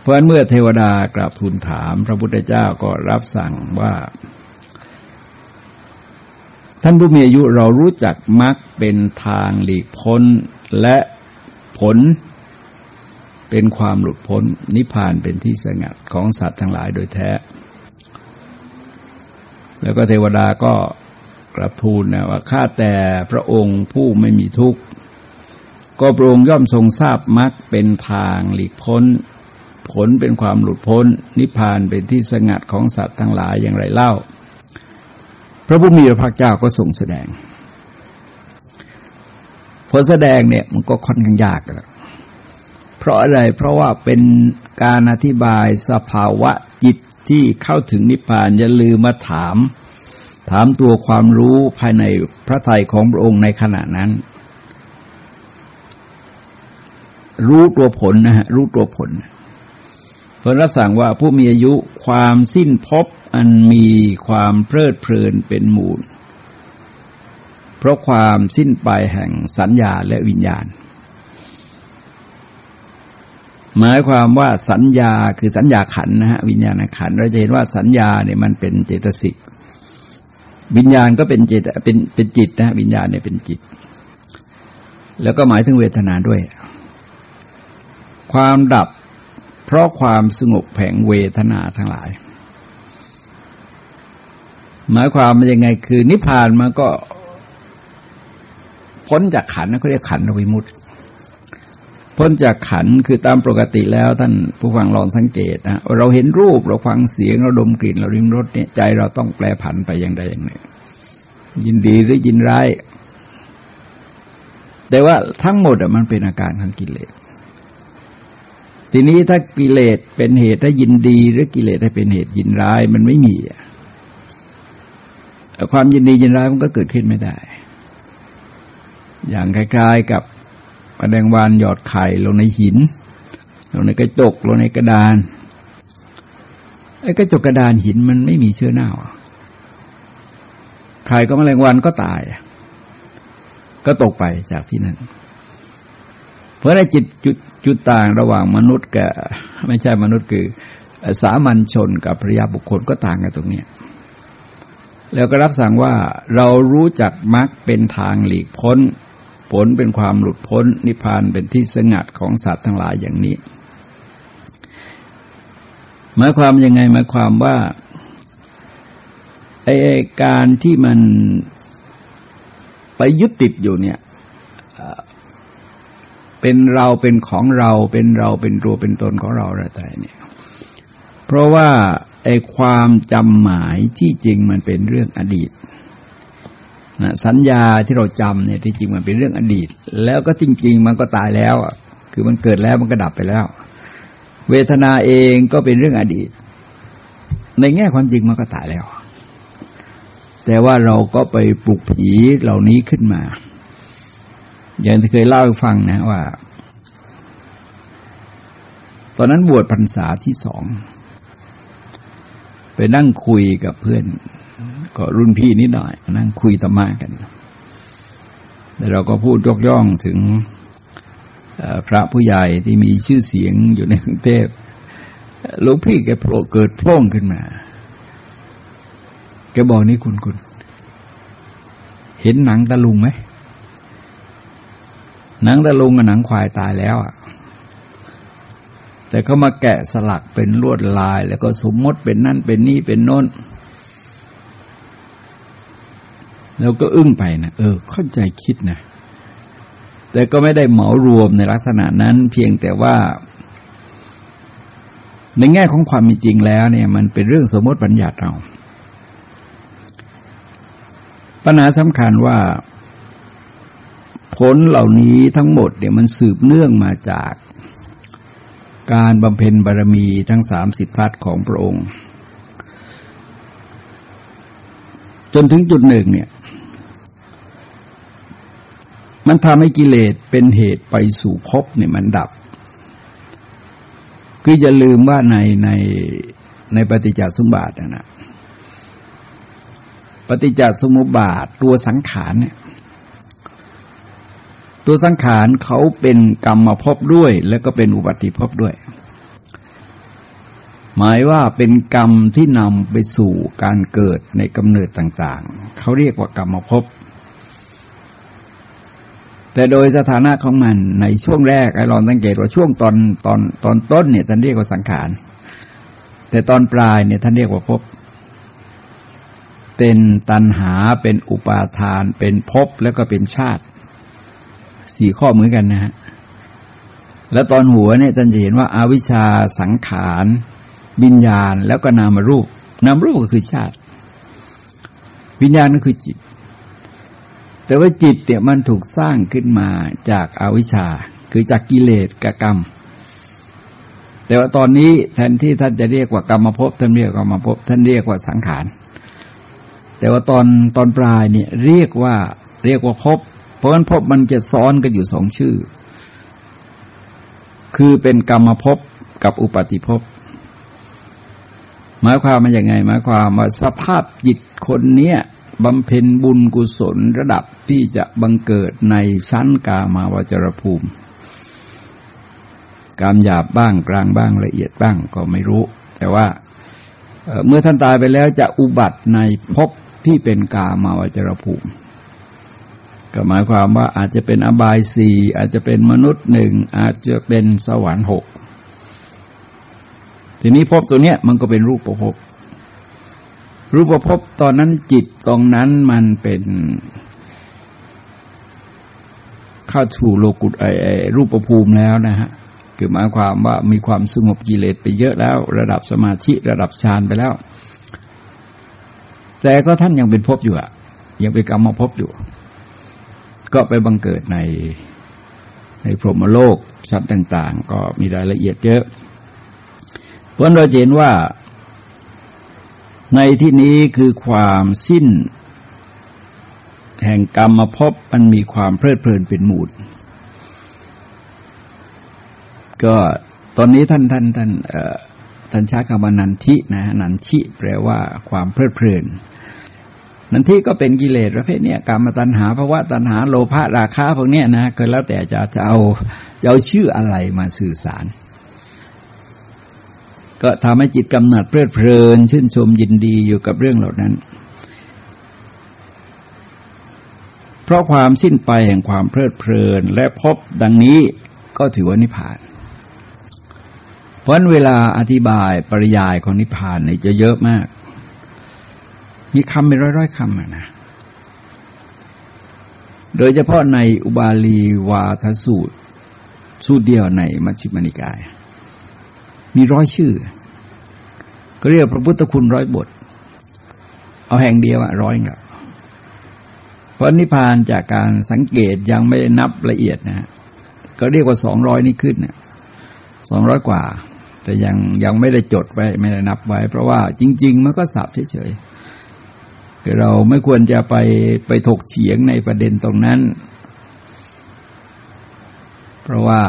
เพราะเมื่อเทวดากราบทูลถาม พระพุทธเจ้าก็รับสั่งว่า ท่านผู้มีอายุเรารู้จักมรรคเป็นทางหลีกพ้นและผลเป็นความหลุดพ้นนิพพานเป็นที่สงัดของสัตว์ทั้งหลายโดยแท้ แล้วก็เทวดาก็กระทูลนะว่าข้าแต่พระองค์ผู้ไม่มีทุกข์ ก็พระองค์ย่อมทรงทราบมรรคเป็นทางหลีกพ้น ผลเป็นความหลุดพ้น นิพพานเป็นที่สงัดของสัตว์ทั้งหลายอย่างไรเล่า ระผู้มีพระภาคเจ้าก็ทรงแสดงผลแสดงเนี่ยมันก็ค่อนข้างยากแล้วเพราะอะไรเพราะว่าเป็นการอธิบายสภาวะจิตที่เข้าถึงนิพพานอย่าลืมมาถาม ถามตัวความรู้ภายในพระทัยของพระองค์ในขณะนั้น รู้ตัวผลนะฮะรู้ตัวผล พระรัสั่งว่าผู้มีอายุความสิ้นพบอันมีความเพลิดเพลินเป็นมูล เพราะความสิ้นไปแห่งสัญญาและวิญญาณ หมายความว่าสัญญาคือสัญญาขันนะฮะวิญญาณขันเราจะเห็นว่าสัญญาเนี่ยมันเป็นเจตสิกวิญญาณก็เป็นเจตเป็นเป็นจิตนะวิญญาณเนี่ยเป็นจิต แล้วก็หมายถึงเวทนาด้วย ความดับ เพราะความสงบแผงเวทนาทั้งหลาย หมายความมันยังไงคือ นิพพานมันก็ พ้นจากขันนะเขาเรียกขันวิมุตติพ้นจากขันคือตามปกติแล้วท่านผู้ฟังลองสังเกตนะเราเห็นรูปเราฟังเสียงเราดมกลิ่นเราริมรสเนี่ยใจเราต้องแปลผันไปอย่างใดอย่างหนึ่งยินดีหรือยินร้ายแต่ว่าทั้งหมดมันเป็นอาการของกิเลส ทีนี้ถ้ากิเลสเป็นเหตุให้ยินดี หรือกิเลสให้เป็นเหตุยินร้ายมันไม่มีความยินดียินร้ายมันก็เกิดขึ้นไม่ได้ อย่างคล้ายๆกับแมลงวานหยอดไข่ลงในหิน ลงในกระจกลงในกระดานไอ้กระจกกระดานหินมันไม่มีเชื้อเน่าไข่ก็แมลงวันก็ตาย ก็ตกไปจากที่นั่น เพราะในจิตจุด จุดต่างระหว่างมนุษย์กับไม่ใช่มนุษย์คือสามัญชนกับพระยาบุคคลก็ต่างกันตรงนี้แล้วก็รับสั่งว่าเรารู้จักมรรคเป็นทางหลีกพ้น ผลเป็นความหลุดพ้น นิพพานเป็นที่สงัดของสัตว์ทั้งหลายอย่างนี้ หมายความยังไงหมายความว่าไอการที่มันไปยึดติดอยู่เนี่ย เป็นเราเป็นของเราเป็นเราเป็นตัวเป็นตนของเราอะไรเนี่ย เพราะว่าไอความจำหมายที่จริงมันเป็นเรื่องอดีตนะสัญญาที่เราจำเนี่ยที่จริงมันเป็นเรื่องอดีต แล้วก็จริง ๆ มันก็ตายแล้วคือมันเกิดแล้วมันก็ดับไปแล้ว เวทนาเองก็เป็นเรื่องอดีต ในแง่ความจริงมันก็ตายแล้ว แต่ว่าเราก็ไปปลุกผีเหล่านี้ขึ้นมา อย่างที่เคยเล่าให้ฟังนะว่า ตอนนั้นบวชพรรษาที่สอง ไปนั่งคุยกับเพื่อน ก็รุ่นพี่นิดหน่อย นั่งคุยธรรมะกันแต่เราก็พูดยกย่องถึงพระผู้ใหญ่ที่มีชื่อเสียงอยู่ในกรุงเทพหลวงพี่แกโผล่เกิดโผล่ขึ้นมา แกบอกนี่คุณคุณ เห็นหนังตะลุงไหม หนังตะลุงกับหนังควายตายแล้วอะแต่เขามาแกะสลักเป็นลวดลาย แล้วก็สมมติเป็นนั่นเป็นนี่เป็นโน้น แล้วก็อึ้งไปนะเออ เข้าใจคิดนะ แต่ก็ไม่ได้เหมารวมในลักษณะนั้น เพียงแต่ว่า ในแง่ของความจริงแล้วเนี่ย มันเป็นเรื่องสมมติบัญญัติเราปัญหาสำคัญว่า ผลเหล่านี้ทั้งหมดเนี่ยมันสืบเนื่องมาจากการบำเพ็ญบารมีทั้งสามสิบทัศของพระองค์ จนถึงจุดหนึ่งเนี่ย มันทำให้กิเลสเป็นเหตุไปสู่ภพเนี่ยมันดับ คืออย่าลืมว่าในในในปฏิจจสมบาทนะปฏิจจสมุปบาทตัวสังขารเนี่ย ตัวสังขารเขาเป็นกรรมมาพบด้วย แล้วก็เป็นอุบัติภพด้วย หมายว่าเป็นกรรมที่นำไปสู่การเกิดในกำเนิดต่าง ๆ เขาเรียกว่ากรรมภพแต่โดยสถานะของมันในช่วงแรกไอ้ลองสังเกตว่าช่วงตอนตอนตอนต้นเนี่ยท่านเรียกว่าสังขาร แต่ตอนปลายเนี่ยท่านเรียกว่าภพเป็นตันหาเป็นอุปาทาน เป็นภพแล้วก็เป็นชาติ สี่ข้อเหมือนกันนะฮะแล้วตอนหัวเนี่ยท่านจะเห็นว่าอาวิชชาสังขารวิญญาณแล้วก็นามรูป นามรูปก็คือชาติ วิญญาณก็คือจิต แต่ว่าจิตเนี่ยมันถูกสร้างขึ้นมาจากอาวิชชา คือจากกิเลสกกรรม แต่ว่าตอนนี้แทนที่ท่านจะเรียกว่ากรรมภพท่านเรียกกรรมภพท่านเรียกว่าสังขาร แต่ว่าตอนตอนปลายเนี่ยเรียกว่าเรียกว่าภพ เพราะฉะนั้นภพมันจะซ้อนกันอยู่สองชื่อ คือเป็นกรรมภพกับอุปาติภพหมายความมันยังไงหมายความว่าสภาพจิตคนเนี้ยบำเพ็ญบุญกุศลระดับที่จะบังเกิดในชั้นกามาวจรภูมิ กามหยาบบ้างกลางบ้างละเอียดบ้างก็ไม่รู้ แต่ว่าเมื่อท่านตายไปแล้วจะอุบัติในภพที่เป็นกามาวจรภูมิ ก็หมายความว่าอาจจะเป็นอบายสี่อาจจะเป็นมนุษย์หนึ่งอาจจะเป็นสวรรค์หกทีนี้ภพตัวเนี้ยมันก็เป็นรูปประภพรูปภพบตอนนั้นจิตตรงนั้นมันเป็นเข้าสู่โลกุตไอรูปภูมิแล้วนะฮะคือหมายความว่ามีความสงบกิเลสไปเยอะแล้ว ระดับสมาธิระดับฌานไปแล้ว แต่ก็ท่านยังเป็นภพอยู่อะยังเป็นกรรมภพอยู่ ก็ไปบังเกิดในในพรหมโลกสัตว์ต่าง ๆ ก็มีรายละเอียดเยอะ เพราะเราเห็นว่า ในที่นี้คือความสิ้น แห่งกรรมภพมันมีความเพลิดเพลินเป็นมูดก็ตอนนี้ท่านท่านท่านท่านช้คำว่านันทินะนันทิแปลว่าความเพลิดเพลิน นันทิก็เป็นกิเลสประเภทเนี้ยกรรมตัณหาภาวะตัณหาโลภะราคะพวกเนี้ยนะก็แล้วแต่จะจะเอาจะเอาชื่ออะไรมาสื่อสาร ก็ทำให้จิตกำหนัดเพลิดเพลิน ชื่นชมยินดีอยู่กับเรื่องเหล่านั้น เพราะความสิ้นไปแห่งความเพลิดเพลิน และพบดังนี้ก็ถือว่านิพพาน เพราะเวลาอธิบายปริยายของนิพพานเนี่ยจะเยอะมาก มีคำเป็นร้อยๆคำนะ โดยเฉพาะในอุบาลีวาทสูตร สูตรเดียวในมัชฌิมานิกาย มีร้อยชื่อ ก็เรียกพระพุทธคุณร้อยบท เอาแห่งเดียวอะร้อยเงาเพราะนิพพานจากการสังเกตยังไม่ได้นับละเอียดนะ ก็เรียกว่าสองร้อยนี่ขึ้นเนี่ยสองร้อยกว่า แต่ยังยังไม่ได้จดไว้ ไม่ได้นับไว้ เพราะว่าจริง ๆ มันก็สับเฉยๆ คือเราไม่ควรจะไปไปถกเฉียงในประเด็นตรงนั้น เพราะว่า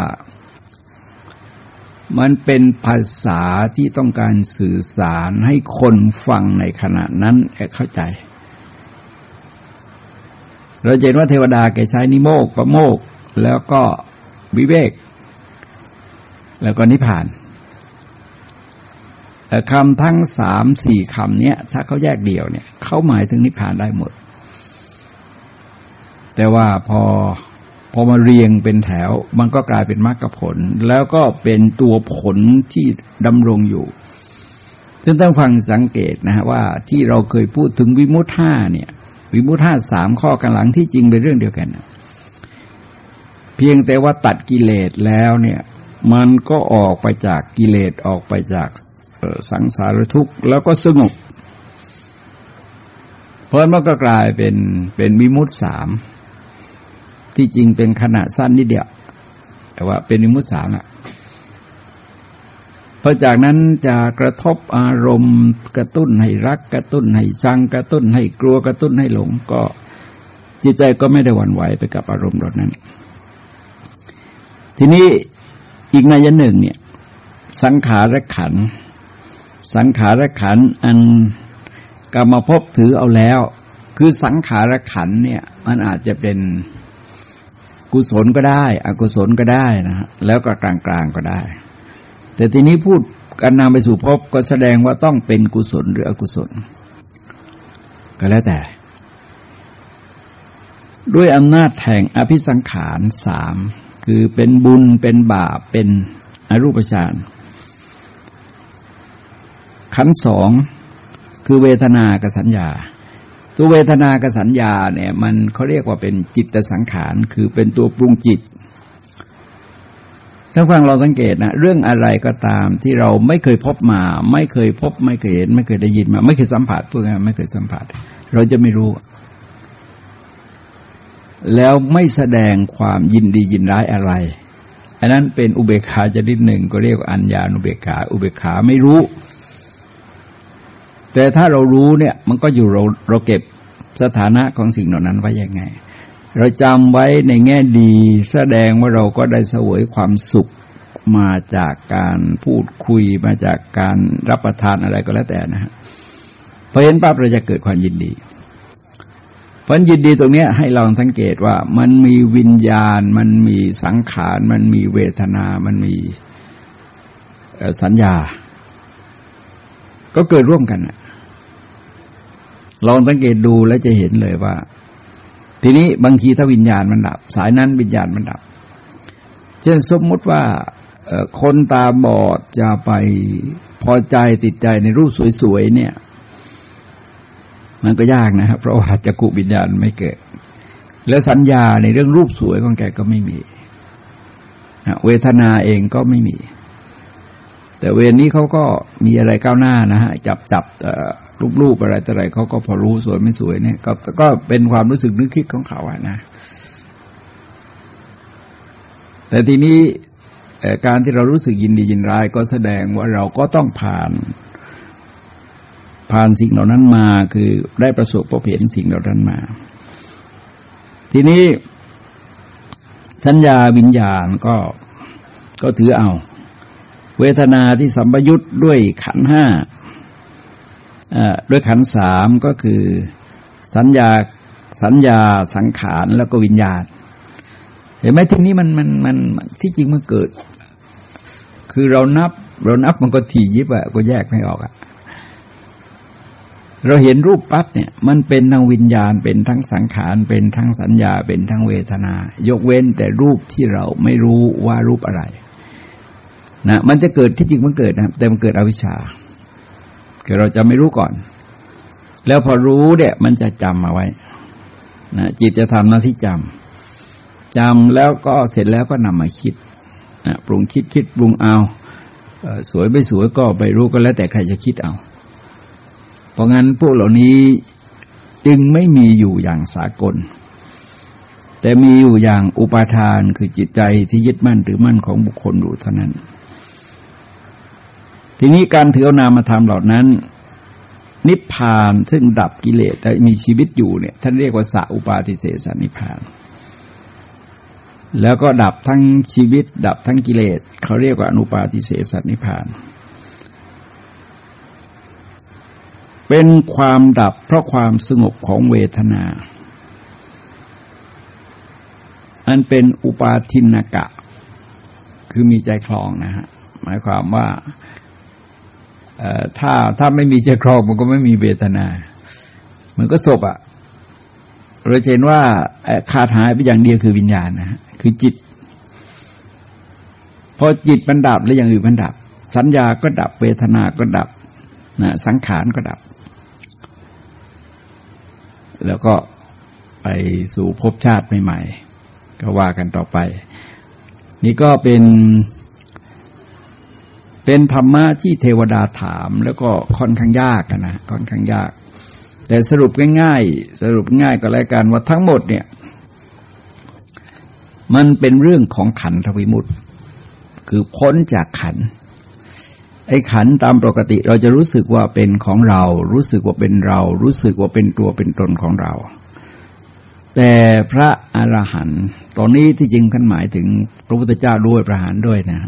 มันเป็นภาษาที่ต้องการสื่อสารให้คนฟังในขณะนั้นเข้าใจ เราเห็นว่าเทวดาแกใช้นิโมกประโมก แล้วก็วิเวก แล้วก็นิพพาน คำทั้งสามสี่คำเนี้ยถ้าเขาแยกเดี่ยวเนี่ยเขาหมายถึงนิพพานได้หมด แต่ว่าพอพอมาเรียงเป็นแถว มันก็กลายเป็นมรรคผล แล้วก็เป็นตัวผลที่ดำรงอยู่ซึ่งต้องฟังสังเกตนะฮะว่าที่เราเคยพูดถึงวิมุตห้าเนี่ย วิมุตห้าสามข้อกันหลังที่จริงเป็นเรื่องเดียวกันเพียงแต่ว่าตัดกิเลสแล้วเนี่ย มันก็ออกไปจากกิเลสออกไปจาก สังสารทุกข์แล้วก็สงบเพราะมันก็กลายเป็นเป็นวิมุตสามที่จริงเป็นขณะสั้นนิดเดียว แต่ว่าเป็นวิมุตสามละพอจากนั้นจะกระทบอารมณ์กระตุ้นให้รัก กระตุ้นให้ชังกระตุ้นให้กลัวกระตุ้นให้หลงก็จิตใจก็ไม่ได้หวั่นไหวไปกับอารมณ์เหล่านั้น ทีนี้อีกนัยหนึ่งเนี่ย สังขารขัน สังขารขันอันกรรมภพถือเอาแล้ว คือสังขารขันเนี่ย มันอาจจะเป็นกุศลก็ได้ อกุศลก็ได้นะฮะแล้วก็กลางๆก็ได้ แต่ทีนี้พูดการนำไปสู่ภพก็แสดงว่าต้องเป็นกุศลหรืออกุศล ก็แล้วแต่ ด้วยอำนาจแห่งอภิสังขารสามคือเป็นบุญเป็นบาปเป็นอรูปฌาน ขันสองคือเวทนากับสัญญา ตัวเวทนากับสัญญาเนี่ยมันเขาเรียกว่าเป็นจิตสังขารคือเป็นตัวปรุงจิตท่านฟังเราสังเกตนะเรื่องอะไรก็ตามที่เราไม่เคยพบมา ไม่เคยพบ ไม่เคยเห็น ไม่เคยได้ยินมา ไม่เคยสัมผัสพวกนี้ไม่เคยสัมผัส เราจะไม่รู้ แล้วไม่แสดงความยินดียินร้ายอะไร อันนั้นเป็นอุเบกขาจะนิดหนึ่งก็เรียกว่าอัญญาอุเบกขา อุเบกขาไม่รู้ แต่ถ้าเรารู้เนี่ยมันก็อยู่เราเราเก็บสถานะของสิ่งเหล่านั้นไว้ยังไง เราจำไว้ในแง่ดีแสดงว่าเราก็ได้เสวยความสุขมาจากการพูดคุยมาจากการรับประทานอะไรก็แล้วแต่นะฮะพอเห็นปั๊บเราจะเกิดความยินดีเพราะยินดีตรงนี้ให้ลองสังเกตว่ามันมีวิญญาณ มันมีสังขาร มันมีเวทนา มันมีสัญญา ก็เกิดร่วมกันอะลองสังเกตดูแล้วจะเห็นเลยว่า ทีนี้บางทีถ้าวิญญาณมันดับ สายนั้นวิญญาณมันดับ เช่นสมมติว่าคนตาบอดจะไปพอใจติดใจในรูปสวยๆเนี่ย มันก็ยากนะครับ เพราะว่าจะกุวิญญาณไม่เกิด แล้วสัญญาในเรื่องรูปสวยของแกก็ไม่มีเวทนาเองก็ไม่มี แต่เวรนี้เขาก็มีอะไรก้าวหน้านะฮะจับจับรูปๆอะไรแต่ไรเขาก็พอรู้สวยไม่สวยเนี่ยก็ก็เป็นความรู้สึกนึกคิดของเขาอะนะ แต่ทีนี้การที่เรารู้สึกยินดียินร้ายก็แสดงว่าเราก็ต้องผ่าน ผ่านสิ่งเหล่านั้นมาคือได้ประสบพบเห็นสิ่งเหล่านั้นมา ทีนี้สัญญาวิญญาณก็ก็ถือเอา เวทนาที่สัมปยุตด้วยขันห้าด้วยขันสามก็คือสัญญาสัญญาสังขารแล้วก็วิญญาณ เห็นไหมทีนี้มันมันมันที่จริงมันเกิด คือเรานับเรานับมันก็ถี่ยิบอะก็แยกไม่ออกอะเราเห็นรูปปั๊บเนี่ย มันเป็นทั้งวิญญาณเป็นทั้งสังขารเป็นทั้งสัญญาเป็นทั้งเวทนา ยกเว้นแต่รูปที่เราไม่รู้ว่ารูปอะไร นะมันจะเกิดที่จริงมันเกิดนะแต่มันเกิดอวิชชาคือเราจะไม่รู้ก่อน แล้วพอรู้เนี่ยมันจะจำเอาไว้นะจิตจะทำหน้าที่จำจำแล้วก็เสร็จแล้วก็นำมาคิดนะปรุงคิดคิดปรุงเอาสวยไม่สวยก็ไปรู้ก็แล้วแต่ใครจะคิดเอา เพราะงั้นพวกเหล่านี้จึงไม่มีอยู่อย่างสากล แต่มีอยู่อย่างอุปาทานคือจิตใจที่ยึดมั่นหรือมั่นของบุคคลอยู่เท่านั้น ทีนี้การถือเอานามธรรมเหล่านั้น นิพพานซึ่งดับกิเลสและมีชีวิตอยู่เนี่ยท่านเรียกว่าสัอุปาทิเสสนิพพาน แล้วก็ดับทั้งชีวิต ดับทั้งกิเลสเขาเรียกว่าอนุปาทิเสสนิพพาน เป็นความดับเพราะความสงบของเวทนา อันเป็นอุปาทินกะ คือมีใจคลองนะฮะหมายความว่า ถ้าถ้าไม่มีใจคลองมันก็ไม่มีเวทนา มันก็ศพอะ่ะเราเห็นว่าขาดหายไปอย่างเดียวคือวิญญาณนะฮะคือจิต พอจิตมันดับแล้วอย่างอื่นมันดับ สัญญาก็ดับเวทนาก็ดับนะสังขารก็ดับ แล้วก็ไปสู่ภพชาติใหม่ๆก็ว่ากันต่อไป นี่ก็เป็น เป็นธรรมะที่เทวดาถามแล้วก็ค่อนข้างยากนะค่อนข้างยาก แต่สรุปง่ายๆ สรุปง่ายก็แล้วกันว่าทั้งหมดเนี่ย มันเป็นเรื่องของขันทวิมุตต์คือพ้นจากขัน ไอ้ขันตามปกติเราจะรู้สึกว่าเป็นของเรา รู้สึกว่าเป็นเรา รู้สึกว่าเป็นตัวเป็นตนของเรา แต่พระอรหันต์ตอนนี้ที่จริงท่านหมายถึงพระพุทธเจ้าด้วยประหารด้วยนะ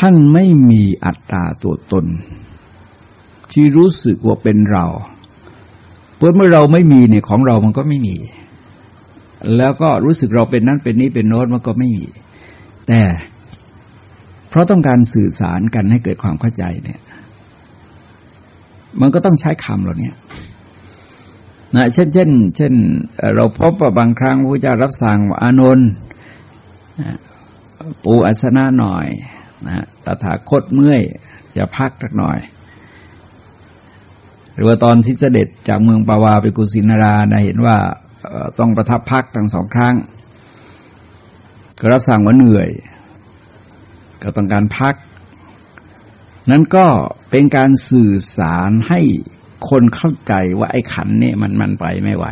ท่านไม่มีอัตตาตัวตน ที่รู้สึกว่าเป็นเราเพราะเมื่อเราไม่มีเนี่ยของเรามันก็ไม่มี แล้วก็รู้สึกเราเป็นนั้นเป็นนี้เป็นโน้นมันก็ไม่มี แต่เพราะต้องการสื่อสารกันให้เกิดความเข้าใจเนี่ย มันก็ต้องใช้คำเหล่านี้นะเช่นเช่น เช่น เราพบว่าบางครั้งพระเจ้ารับสั่งว่าอานนท์ปูอัสนะหน่อย นะตถาคตเมื่อยจะพักสักหน่อย หรือว่าตอนที่เสด็จจากเมืองปาวาไปกุสินารานะเห็นว่าต้องประทับพักทั้งสองครั้ง ก็รับสั่งว่าเหนื่อย ก็ต้องการพัก นั้นก็เป็นการสื่อสารให้คนเข้าใจว่าไอ้ขันนี่มันมันไปไม่ไหว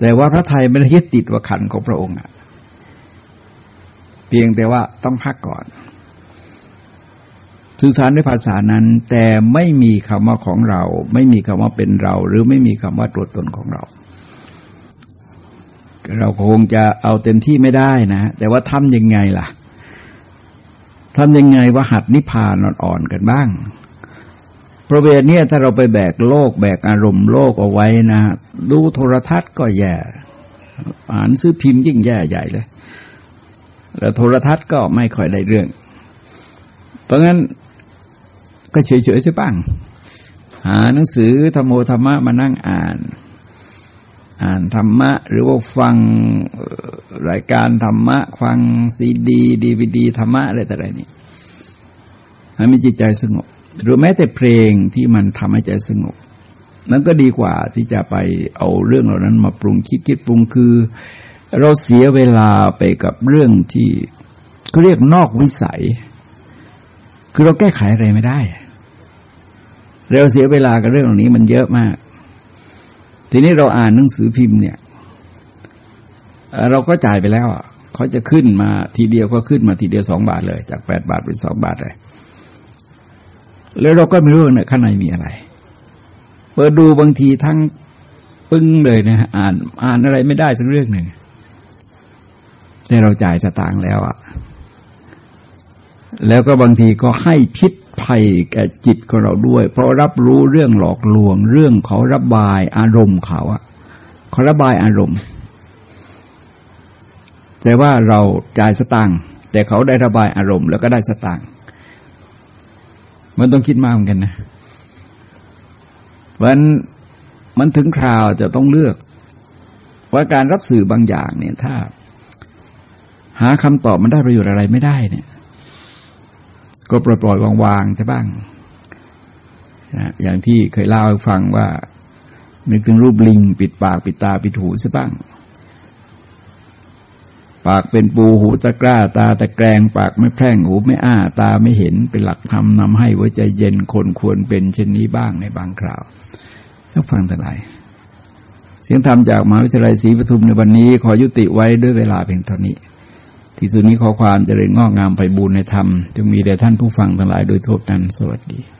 แต่ว่าพระไทยไม่ได้ยึดติดว่าขันของพระองค์อะ เพียงแต่ว่าต้องพักก่อน สื่อสารด้วยภาษานั้นแต่ไม่มีคำว่าของเรา ไม่มีคำว่าเป็นเรา หรือไม่มีคำว่าตัวตนของเรา เราคงจะเอาเต็มที่ไม่ได้นะ แต่ว่าทำยังไงล่ะทำยังไงว่าหัดนิพพานอ่อนๆกันบ้างพระเวทเนี่ยถ้าเราไปแบกโลกแบกอารมณ์โลกเอาไว้นะ ดูโทรทัศน์ก็แย่ อ่านซื้อพิมพ์ยิ่งแย่ใหญ่เลย แล้วโทรทัศน์ก็ไม่ค่อยได้เรื่อง เพราะงั้นก็เฉยๆใช่บ้าง หาหนังสือธรรมโอธรรมะมานั่งอ่าน อ่านธรรมะ หรือว่าฟังรายการธรรมะ ฟังซีดีดีวีดีธรรมะอะไรแต่ไรนี่ให้มีจิตใจสงบ หรือแม้แต่เพลงที่มันทำให้ใจสงบ นั้นก็ดีกว่าที่จะไปเอาเรื่องเหล่านั้นมาปรุงคิดคิดปรุงคือ เราเสียเวลาไปกับเรื่องที่เขาเรียกนอกวิสัย คือเราแก้ไขอะไรไม่ได้ เราเสียเวลากับเรื่องเหล่านี้มันเยอะมาก ทีนี้เราอ่านหนังสือพิมพ์เนี่ย เราก็จ่ายไปแล้วเขาจะขึ้นมาทีเดียวก็ขึ้นมาทีเดียวสองบาทเลย จากแปดบาทเป็นสองบาทเลยแล้วเราก็ไม่รู้เนี่ยข้างในมีอะไร เปิดดูบางทีทั้งปึ้งเลยนะอ่านอ่านอะไรไม่ได้สักเรื่องหนึ่ง แต่เราจ่ายสตางค์แล้วอะแล้วก็บางทีก็ให้พิษภัยแก่จิตของเราด้วย เพราะรับรู้เรื่องหลอกลวง เรื่องเขาระบายอารมณ์เขาอะเขาระบายอารมณ์ แต่ว่าเราจ่ายสตางค์แต่เขาได้ระบายอารมณ์ แล้วก็ได้สตางค์มันต้องคิดมากเหมือนกันนะเพราะนั้นมันถึงคราวจะต้องเลือก ว่าการรับสื่อบางอย่างเนี่ยถ้า หาคำตอบมันได้ประโยชน์อะไรไม่ได้เนี่ย ก็ปล่อยปล่อยวางๆใช่บ้างนะอย่างที่เคยเล่าให้ฟังว่า นึกถึงรูปลิง ปิดปากปิดตาปิดหูซะบ้าง ปากเป็นปูหูตะกร้า ตาตะแกรง ปากไม่แพร่งหูไม่อ้า ตาไม่เห็นเป็นหลักธรรมนำให้ว่าใจเย็นคนควรเป็นเช่นนี้บ้างในบางคราวถ้าฟังทั้งหลายเสียงธรรมจากมหาวิทยาลัยศรีปทุมในวันนี้ ขอยุติไว้ด้วยเวลาเพียงเท่านี้ ที่สุดนี้ขอความเจริญงอกงามไปบูรณนธรรมจงมีแด่ท่านผู้ฟังทั้งหลายโดยทั่วกันสวัสดี